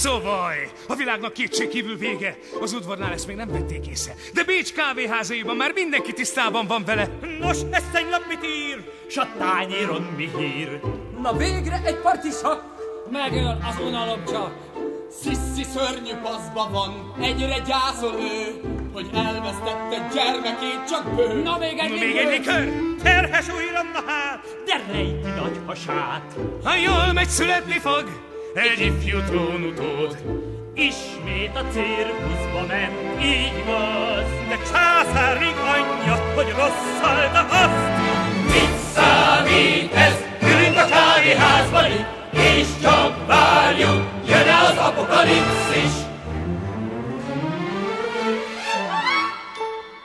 Szóval, a világnak kétségkívül vége. Az udvarnál ezt még nem vették észre. De Bécs kávéházaiban már mindenki tisztában van vele. Nos, ezt egy lap mit ír, s a tányéron mi hír? Na végre egy parti sakk! Megöl az unalom csak. Sziszi szörnyű paszba van, egyre gyászol ő, hogy elvesztette gyermekét csak bő. Na még egy Még egy likör? Terhes újra na hát, de rejti nagy hasát. Ha jól megy, születni fog egy ifjú trónutód. Ismét a cirkuszba ment, így igaz, de császárig anyja, hogy rosszalta azt. Mit számít ez? Ülünk a kávéházban itt, és csak várjuk, jön az apokalipszis.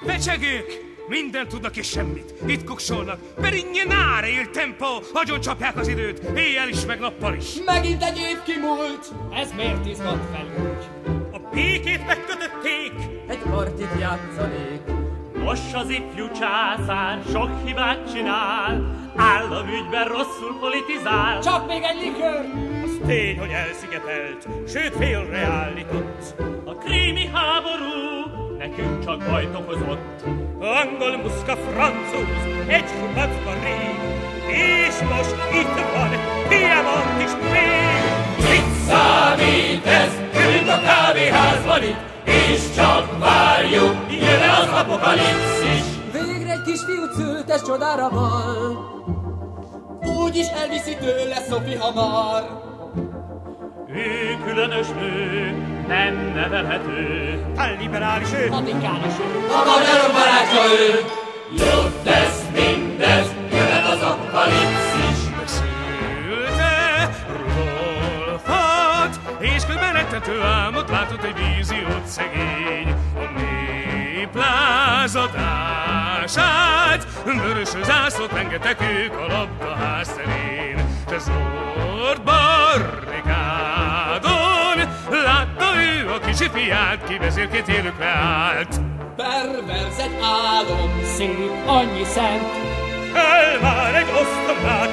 Becsegők! Minden tudnak és semmit. Itt kuksolnak. Perinnye náre il tempo. Agyon csapják az időt. Éjjel is, meg nappal is. Megint egy év kimúlt, Ez miért izgat velünk? A békét megkötötték, Egy partit játszanék. Nos, az ifjú császár sok hibát csinál, államügyben rosszul politizál. Csak még egy likör! Az tény, hogy elszigetelt, sőt félreállított. A krími háború nekünk csak bajt okozott. Angol, muszka, francúz, egy kupacban rég, és most itt van Piemont is még. Mit számít ez? Ülünk a kávéházban itt, és csak várjuk, jön az apokalipszis. Végre egy kisfiút szültes csodára val. úgyis elviszi tőle Szofi hamar. Ő különös nő, nem nevelhető. A liberális ő, Vatikános ő. A magyarok barátja ő, jobb tesz mindez, jön -e az apokalipszis. Szülte Rudolfot, és közben rettentő álmot látott egy víziót szegény. A nép lázadását, vörös zászlót rengetek ők a labdaház terén. De zord fiát, ki vezérként élükre állt. Perverz egy álom, Szép, annyi szent. el már egy parlament.